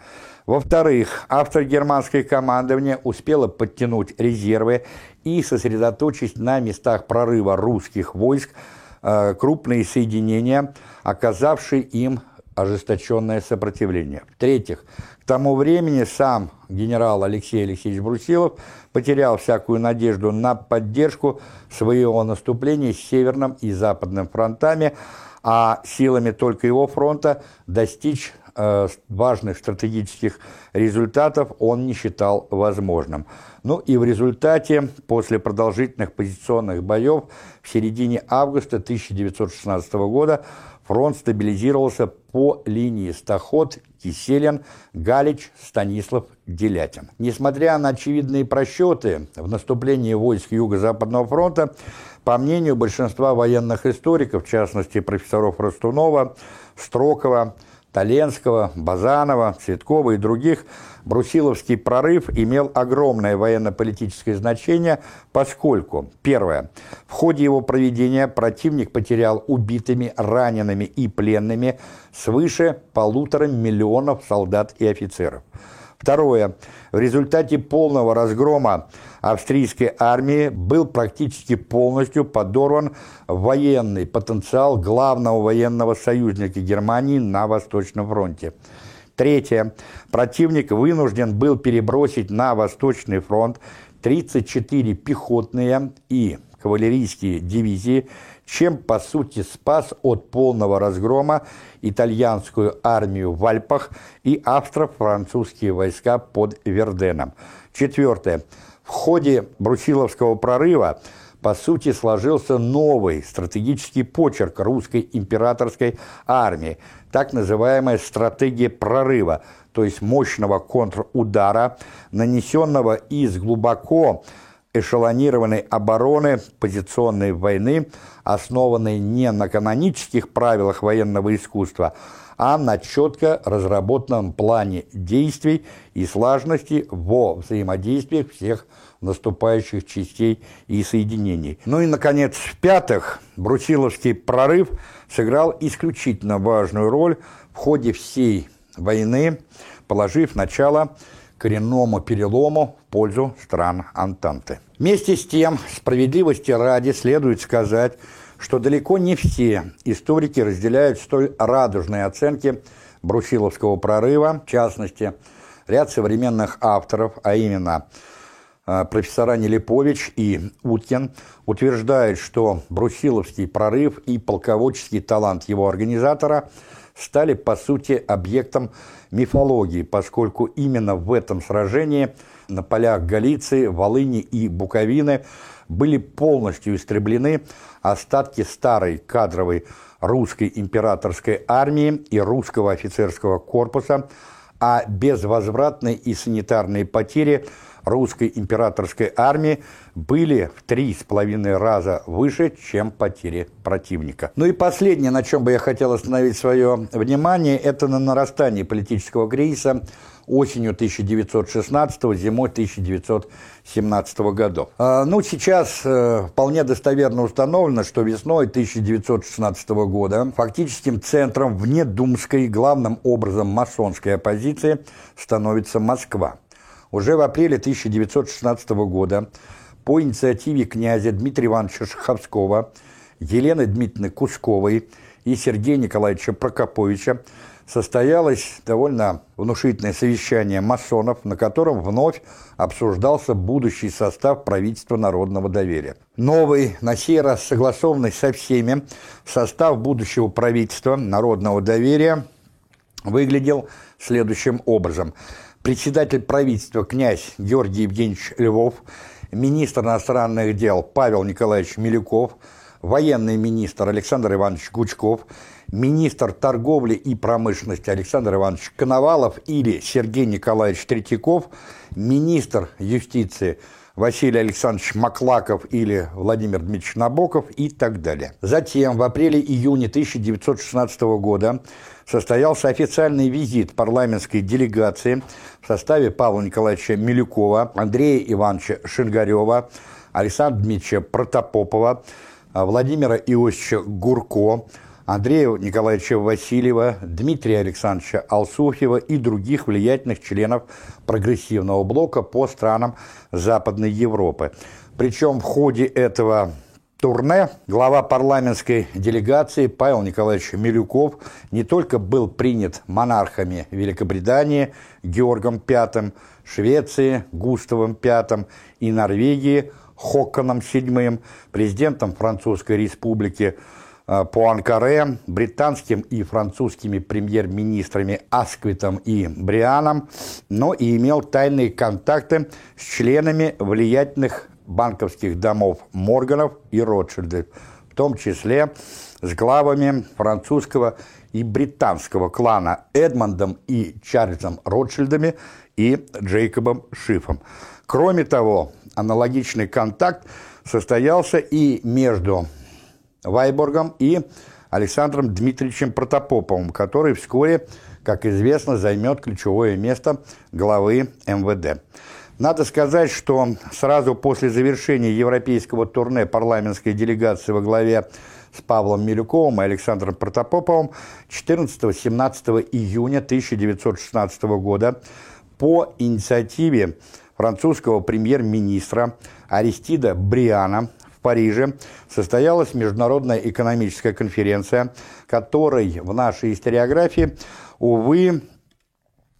Во-вторых, автор германской командования успела подтянуть резервы и сосредоточить на местах прорыва русских войск э, крупные соединения, оказавшие им ожесточенное сопротивление. В-третьих, к тому времени сам генерал Алексей Алексеевич Брусилов потерял всякую надежду на поддержку своего наступления с Северным и Западным фронтами, а силами только его фронта достичь важных стратегических результатов он не считал возможным. Ну и в результате, после продолжительных позиционных боев, в середине августа 1916 года фронт стабилизировался по линии Стаход, Киселин, Галич, Станислав, Делятин. Несмотря на очевидные просчеты в наступлении войск Юго-Западного фронта, по мнению большинства военных историков, в частности профессоров Ростунова, Строкова, Таленского, Базанова, Цветкова и других, Брусиловский прорыв имел огромное военно-политическое значение, поскольку, первое, в ходе его проведения противник потерял убитыми, ранеными и пленными свыше полутора миллионов солдат и офицеров. Второе. В результате полного разгрома австрийской армии был практически полностью подорван военный потенциал главного военного союзника Германии на Восточном фронте. Третье. Противник вынужден был перебросить на Восточный фронт 34 пехотные и кавалерийские дивизии, чем, по сути, спас от полного разгрома итальянскую армию в Альпах и австро-французские войска под Верденом. Четвертое. В ходе Брусиловского прорыва по сути, сложился новый стратегический почерк русской императорской армии, так называемая стратегия прорыва, то есть мощного контрудара, нанесенного из глубоко эшелонированной обороны позиционной войны, основанной не на канонических правилах военного искусства, а на четко разработанном плане действий и слаженности во взаимодействиях всех наступающих частей и соединений. Ну и, наконец, в-пятых, Брусиловский прорыв сыграл исключительно важную роль в ходе всей войны, положив начало коренному перелому в пользу стран Антанты. Вместе с тем, справедливости ради следует сказать, что далеко не все историки разделяют столь радужные оценки Брусиловского прорыва, в частности, ряд современных авторов, а именно э, профессора Нелипович и Уткин, утверждают, что Брусиловский прорыв и полководческий талант его организатора стали, по сути, объектом мифологии, поскольку именно в этом сражении на полях Галиции, Волыни и Буковины были полностью истреблены остатки старой кадровой русской императорской армии и русского офицерского корпуса, а безвозвратные и санитарные потери – русской императорской армии были в три с половиной раза выше, чем потери противника. Ну и последнее, на чем бы я хотел остановить свое внимание, это на нарастании политического кризиса осенью 1916 зимой 1917 годов. А, ну, сейчас э, вполне достоверно установлено, что весной 1916 года фактическим центром внедумской, главным образом масонской оппозиции становится Москва. Уже в апреле 1916 года по инициативе князя Дмитрия Ивановича Шаховского Елены Дмитриевны Кусковой и Сергея Николаевича Прокоповича состоялось довольно внушительное совещание масонов, на котором вновь обсуждался будущий состав правительства народного доверия. Новый, на сей раз согласованный со всеми, состав будущего правительства народного доверия выглядел следующим образом. Председатель правительства князь Георгий Евгеньевич Львов, министр иностранных дел Павел Николаевич Милюков, военный министр Александр Иванович Гучков – министр торговли и промышленности Александр Иванович Коновалов или Сергей Николаевич Третьяков, министр юстиции Василий Александрович Маклаков или Владимир Дмитриевич Набоков и так далее. Затем в апреле-июне 1916 года состоялся официальный визит парламентской делегации в составе Павла Николаевича Милюкова, Андрея Ивановича Шингарева, Александра Дмитриевича Протопопова, Владимира Иосифовича Гурко, Андрея Николаевича Васильева, Дмитрия Александровича Алсуфьева и других влиятельных членов прогрессивного блока по странам Западной Европы. Причем в ходе этого турне. Глава парламентской делегации Павел Николаевич Милюков не только был принят монархами Великобритании Георгом V, Швеции Густавом V и Норвегии Хоконом VII, президентом Французской республики Э, по Анкаре британским и французскими премьер-министрами Асквитом и Брианом, но и имел тайные контакты с членами влиятельных банковских домов Морганов и Ротшильдов, в том числе с главами французского и британского клана Эдмондом и Чарльзом Ротшильдами и Джейкобом Шифом. Кроме того, аналогичный контакт состоялся и между Вайборгом и Александром Дмитриевичем Протопоповым, который вскоре, как известно, займет ключевое место главы МВД. Надо сказать, что сразу после завершения европейского турне парламентской делегации во главе с Павлом Милюковым и Александром Протопоповым 14-17 июня 1916 года по инициативе французского премьер-министра Аристида Бриана Париже состоялась международная экономическая конференция, которой в нашей историографии, увы,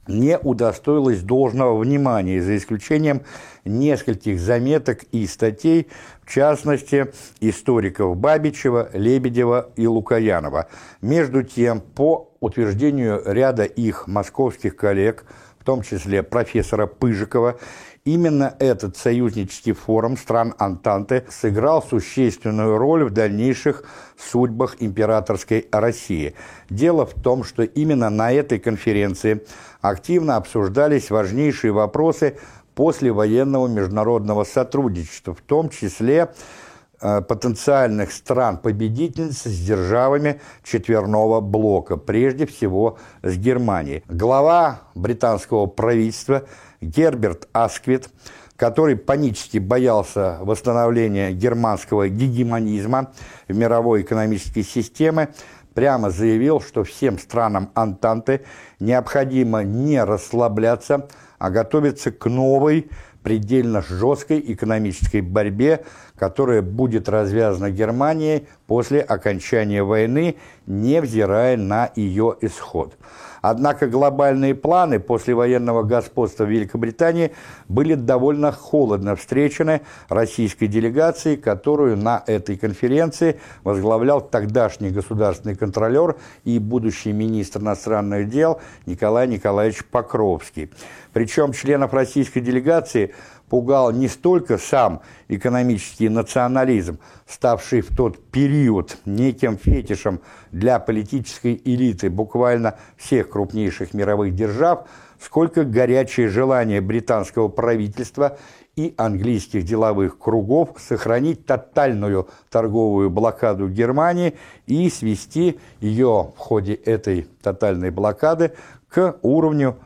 не удостоилась должного внимания, за исключением нескольких заметок и статей, в частности, историков Бабичева, Лебедева и Лукаянова. Между тем, по утверждению ряда их московских коллег, в том числе профессора Пыжикова Именно этот союзнический форум стран Антанты сыграл существенную роль в дальнейших судьбах императорской России. Дело в том, что именно на этой конференции активно обсуждались важнейшие вопросы послевоенного международного сотрудничества, в том числе э, потенциальных стран-победительниц с державами четверного блока, прежде всего с Германией. Глава британского правительства – Герберт Асквит, который панически боялся восстановления германского гегемонизма в мировой экономической системе, прямо заявил, что всем странам Антанты необходимо не расслабляться, а готовиться к новой, предельно жесткой экономической борьбе, которая будет развязана Германией после окончания войны, невзирая на ее исход. Однако глобальные планы послевоенного господства Великобритании были довольно холодно встречены российской делегацией, которую на этой конференции возглавлял тогдашний государственный контролер и будущий министр иностранных дел Николай Николаевич Покровский. Причем членов российской делегации пугал не столько сам экономический национализм, ставший в тот период неким фетишем для политической элиты буквально всех крупнейших мировых держав, сколько горячее желание британского правительства и английских деловых кругов сохранить тотальную торговую блокаду Германии и свести ее в ходе этой тотальной блокады к уровню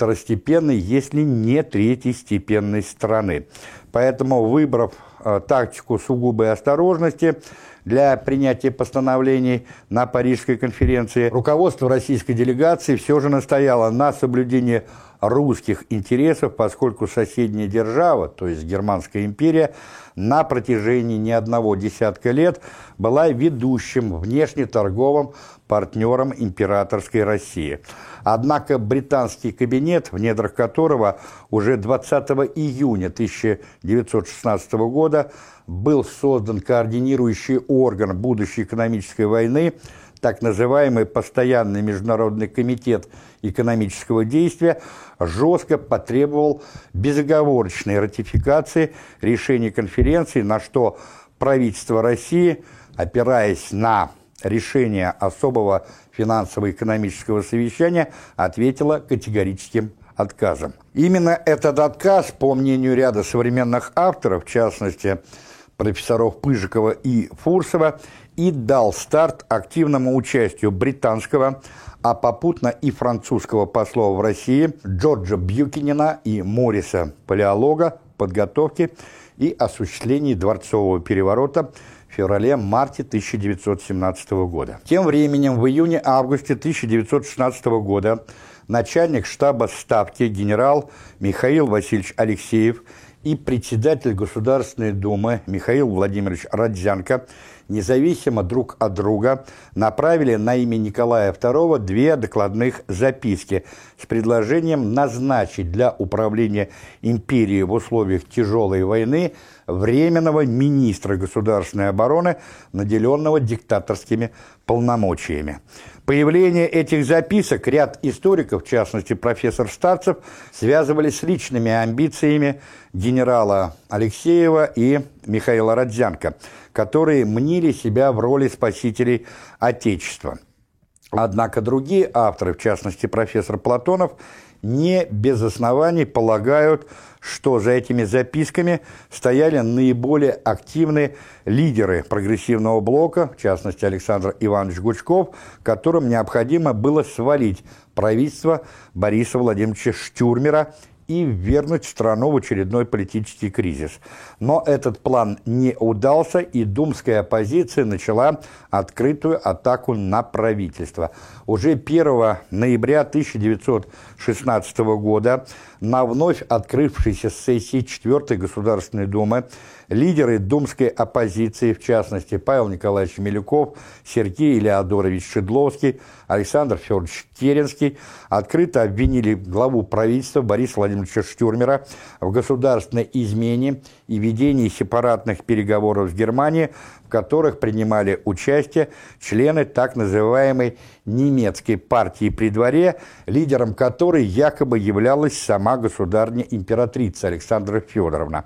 второстепенной, если не третьестепенной страны. Поэтому, выбрав э, тактику сугубой осторожности, для принятия постановлений на Парижской конференции, руководство российской делегации все же настояло на соблюдении русских интересов, поскольку соседняя держава, то есть Германская империя, на протяжении не одного десятка лет была ведущим внешнеторговым партнером императорской России. Однако британский кабинет, в недрах которого уже 20 июня 1916 года был создан координирующий орган будущей экономической войны, так называемый Постоянный международный комитет экономического действия, жестко потребовал безоговорочной ратификации решений конференции, на что правительство России, опираясь на решение особого финансово-экономического совещания, ответило категорическим отказом. Именно этот отказ, по мнению ряда современных авторов, в частности, профессоров Пыжикова и Фурсова, и дал старт активному участию британского, а попутно и французского послов в России Джорджа Бьюкинина и Мориса Палеолога подготовки и осуществлении дворцового переворота в феврале-марте 1917 года. Тем временем в июне-августе 1916 года начальник штаба Ставки генерал Михаил Васильевич Алексеев и председатель Государственной Думы Михаил Владимирович Родзянко независимо друг от друга направили на имя Николая II две докладных записки с предложением назначить для управления империей в условиях тяжелой войны временного министра государственной обороны, наделенного диктаторскими полномочиями. Появление этих записок ряд историков, в частности профессор Старцев, связывали с личными амбициями генерала Алексеева и Михаила Родзянко, которые мнили себя в роли спасителей Отечества. Однако другие авторы, в частности профессор Платонов, не без оснований полагают, что за этими записками стояли наиболее активные лидеры прогрессивного блока, в частности Александр Иванович Гучков, которым необходимо было свалить правительство Бориса Владимировича Штюрмера и вернуть страну в очередной политический кризис. Но этот план не удался, и думская оппозиция начала открытую атаку на правительство. Уже 1 ноября 1916 года на вновь открывшейся сессии 4 Государственной Думы лидеры думской оппозиции, в частности Павел Николаевич Милюков, Сергей Леодорович Шедловский, Александр Федорович Керенский, открыто обвинили главу правительства Бориса Владимировича Штюрмера в государственной измене и ведении сепаратных переговоров с Германией, в которых принимали участие члены так называемой немецкой партии при дворе, лидером которой якобы являлась сама государня-императрица Александра Федоровна.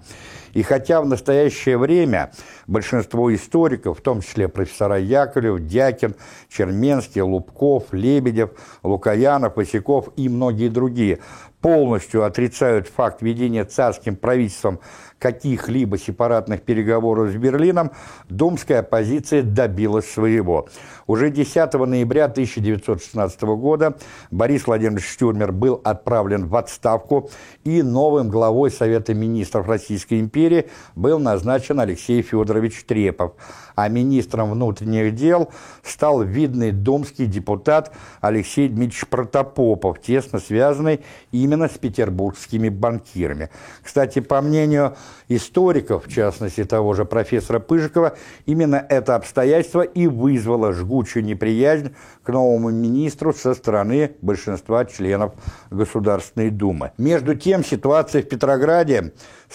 И хотя в настоящее время большинство историков, в том числе профессора Яковлев, Дякин, Черменский, Лубков, Лебедев, Лукаянов, Васяков и многие другие, полностью отрицают факт ведения царским правительством каких-либо сепаратных переговоров с Берлином, думская оппозиция добилась своего. Уже 10 ноября 1916 года Борис Владимирович Штюрмер был отправлен в отставку, и новым главой Совета министров Российской империи был назначен Алексей Федорович Трепов, а министром внутренних дел стал видный думский депутат Алексей Дмитриевич Протопопов, тесно связанный именно с петербургскими банкирами. Кстати, по мнению историков, в частности того же профессора Пыжикова, именно это обстоятельство и вызвало жгучую неприязнь к новому министру со стороны большинства членов Государственной Думы. Между тем, ситуация в Петрограде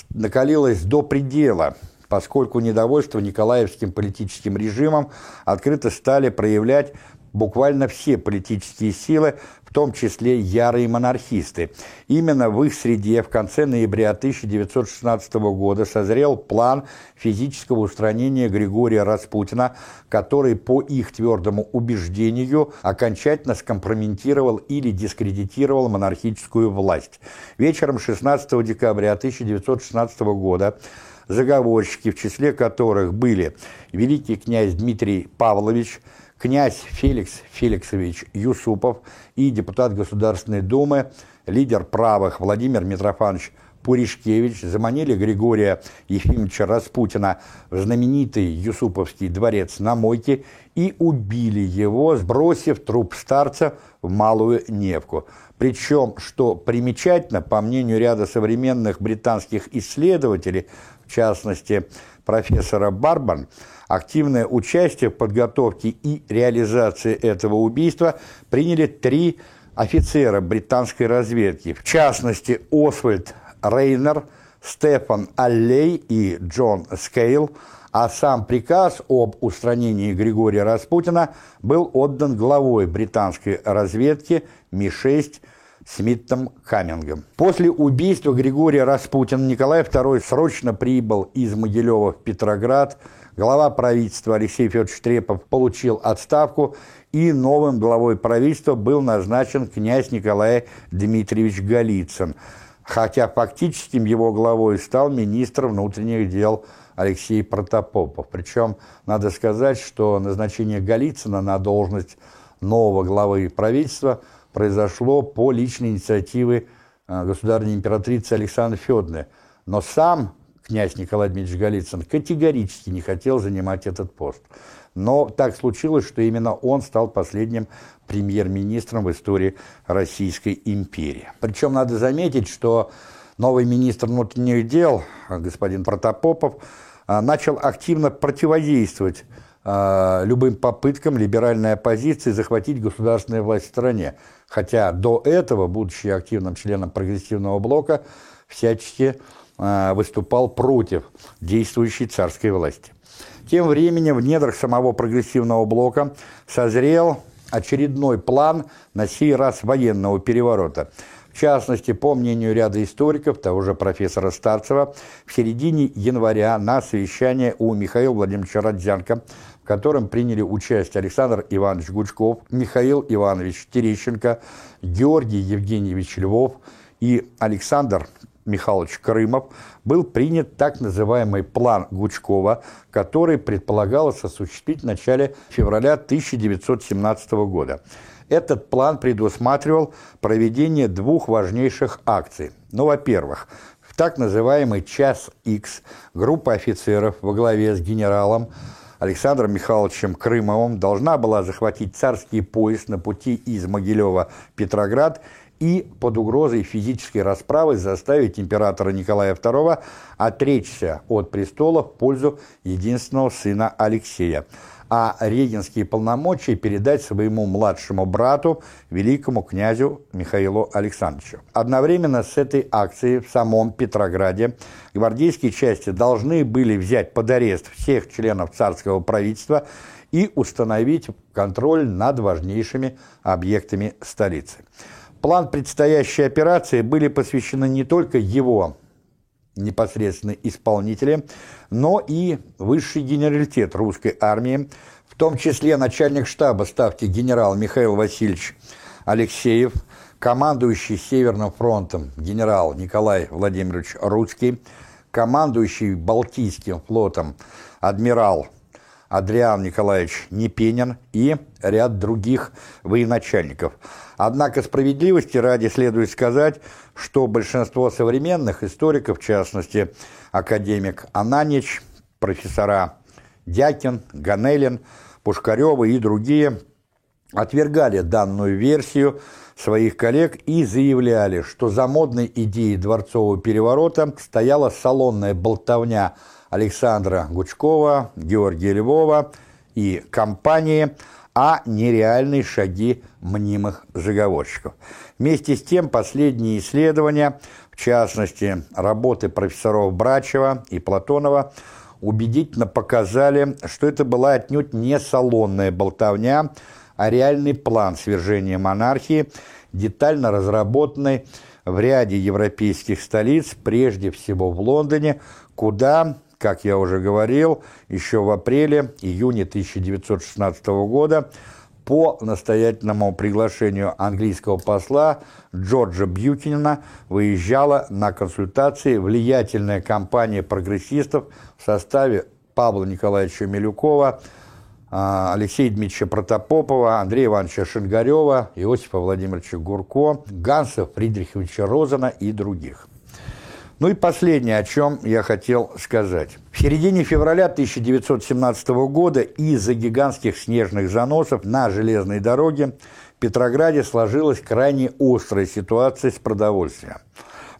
накалилась до предела – поскольку недовольство Николаевским политическим режимом открыто стали проявлять буквально все политические силы, в том числе ярые монархисты. Именно в их среде в конце ноября 1916 года созрел план физического устранения Григория Распутина, который, по их твердому убеждению, окончательно скомпрометировал или дискредитировал монархическую власть. Вечером 16 декабря 1916 года заговорщики, в числе которых были великий князь Дмитрий Павлович, князь Феликс Феликсович Юсупов и депутат Государственной Думы, лидер правых Владимир Митрофанович Пуришкевич заманили Григория Ефимовича Распутина в знаменитый Юсуповский дворец на Мойке и убили его, сбросив труп старца в Малую Невку. Причем, что примечательно, по мнению ряда современных британских исследователей, в частности профессора Барбан, активное участие в подготовке и реализации этого убийства приняли три офицера британской разведки, в частности Освальд Рейнер, Стефан Аллей и Джон Скейл, а сам приказ об устранении Григория Распутина был отдан главой британской разведки Ми-6 Смиттом Каммингом. После убийства Григория Распутина Николай II срочно прибыл из Могилева в Петроград, глава правительства Алексей Федорович Трепов получил отставку, и новым главой правительства был назначен князь Николай Дмитриевич Голицын – хотя фактическим его главой стал министр внутренних дел Алексей Протопопов. Причем надо сказать, что назначение Голицына на должность нового главы правительства произошло по личной инициативе э, государственной императрицы Александры Федоровны. Но сам князь Николай Дмитриевич Голицын категорически не хотел занимать этот пост. Но так случилось, что именно он стал последним премьер-министром в истории Российской империи. Причем надо заметить, что новый министр внутренних дел, господин Протопопов, а, начал активно противодействовать а, любым попыткам либеральной оппозиции захватить государственную власть в стране, хотя до этого, будучи активным членом прогрессивного блока, всячески а, выступал против действующей царской власти. Тем временем в недрах самого прогрессивного блока созрел очередной план, на сей раз военного переворота. В частности, по мнению ряда историков, того же профессора Старцева, в середине января на совещание у Михаила Владимировича Родзянко, в котором приняли участие Александр Иванович Гучков, Михаил Иванович Терещенко, Георгий Евгеньевич Львов и Александр Михайлович Крымов, был принят так называемый план Гучкова, который предполагалось осуществить в начале февраля 1917 года. Этот план предусматривал проведение двух важнейших акций. Ну, во-первых, в так называемый «Час X группа офицеров во главе с генералом Александром Михайловичем Крымовым должна была захватить царский поезд на пути из Могилева в Петроград и под угрозой физической расправы заставить императора Николая II отречься от престола в пользу единственного сына Алексея, а регенские полномочия передать своему младшему брату, великому князю Михаилу Александровичу. Одновременно с этой акцией в самом Петрограде гвардейские части должны были взять под арест всех членов царского правительства и установить контроль над важнейшими объектами столицы. План предстоящей операции были посвящены не только его непосредственно исполнителям, но и высший генералитет русской армии, в том числе начальник штаба ставки генерал Михаил Васильевич Алексеев, командующий Северным фронтом генерал Николай Владимирович Русский, командующий Балтийским флотом адмирал Адриан Николаевич Непенин и ряд других военачальников. Однако справедливости ради следует сказать, что большинство современных историков, в частности академик Ананич, профессора Дякин, Ганелин, Пушкарева и другие, отвергали данную версию своих коллег и заявляли, что за модной идеей дворцового переворота стояла салонная болтовня Александра Гучкова, Георгия Львова и компании, а нереальные шаги мнимых заговорщиков. Вместе с тем последние исследования, в частности работы профессоров Брачева и Платонова, убедительно показали, что это была отнюдь не салонная болтовня, а реальный план свержения монархии, детально разработанный в ряде европейских столиц, прежде всего в Лондоне, куда как я уже говорил, еще в апреле-июне 1916 года по настоятельному приглашению английского посла Джорджа Бьюкинена выезжала на консультации влиятельная компания прогрессистов в составе Павла Николаевича Милюкова, а, Алексея Дмитриевича Протопопова, Андрея Ивановича Шингарева, Иосифа Владимировича Гурко, Ганса Фридриховича Розена и других. Ну и последнее, о чем я хотел сказать. В середине февраля 1917 года из-за гигантских снежных заносов на железной дороге в Петрограде сложилась крайне острая ситуация с продовольствием.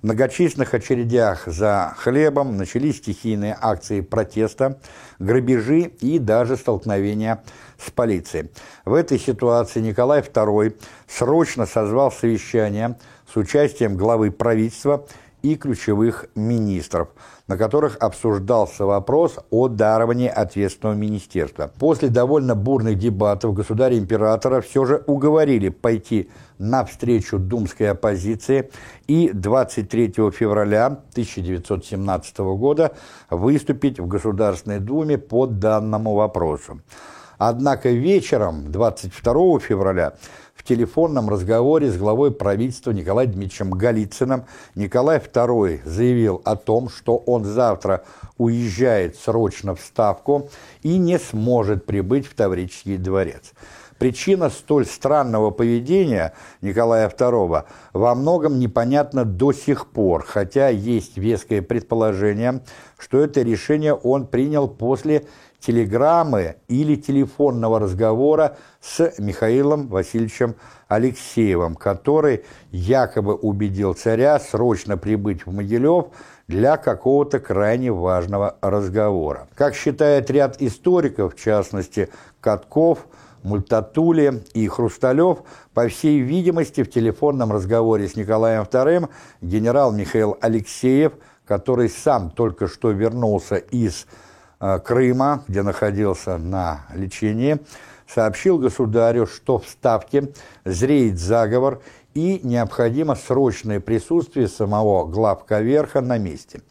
В многочисленных очередях за хлебом начались стихийные акции протеста, грабежи и даже столкновения с полицией. В этой ситуации Николай II срочно созвал совещание с участием главы правительства и ключевых министров, на которых обсуждался вопрос о даровании ответственного министерства. После довольно бурных дебатов государя-императора все же уговорили пойти навстречу думской оппозиции и 23 февраля 1917 года выступить в Государственной Думе по данному вопросу. Однако вечером 22 февраля в телефонном разговоре с главой правительства Николаем Дмитриевичем Голицыным Николай II заявил о том, что он завтра уезжает срочно в Ставку и не сможет прибыть в Таврический дворец. Причина столь странного поведения Николая II во многом непонятна до сих пор, хотя есть веское предположение, что это решение он принял после телеграммы или телефонного разговора с Михаилом Васильевичем Алексеевым, который якобы убедил царя срочно прибыть в Могилев для какого-то крайне важного разговора. Как считает ряд историков, в частности Катков, Мультатули и Хрусталев, по всей видимости, в телефонном разговоре с Николаем II генерал Михаил Алексеев, который сам только что вернулся из Крыма, где находился на лечении, сообщил государю, что в Ставке зреет заговор и необходимо срочное присутствие самого главка верха на месте.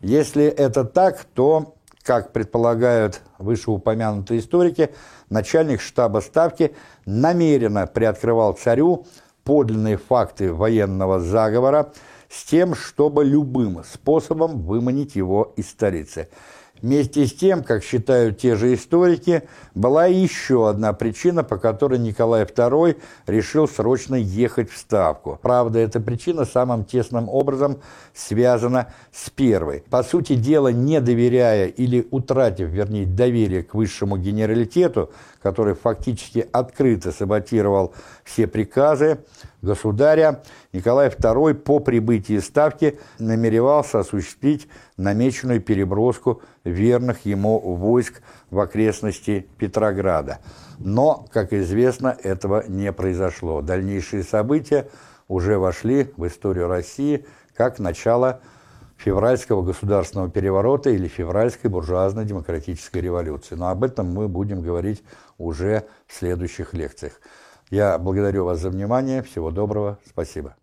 Если это так, то, как предполагают вышеупомянутые историки, начальник штаба Ставки намеренно приоткрывал царю подлинные факты военного заговора с тем, чтобы любым способом выманить его из столицы – Вместе с тем, как считают те же историки, была еще одна причина, по которой Николай II решил срочно ехать в Ставку. Правда, эта причина самым тесным образом связана с первой. По сути дела, не доверяя или утратив, вернее, доверие к высшему генералитету, который фактически открыто саботировал все приказы государя, Николай II по прибытии Ставки намеревался осуществить намеченную переброску верных ему войск в окрестности Петрограда. Но, как известно, этого не произошло. Дальнейшие события уже вошли в историю России как начало февральского государственного переворота или февральской буржуазно-демократической революции. Но об этом мы будем говорить уже в следующих лекциях. Я благодарю вас за внимание. Всего доброго. Спасибо.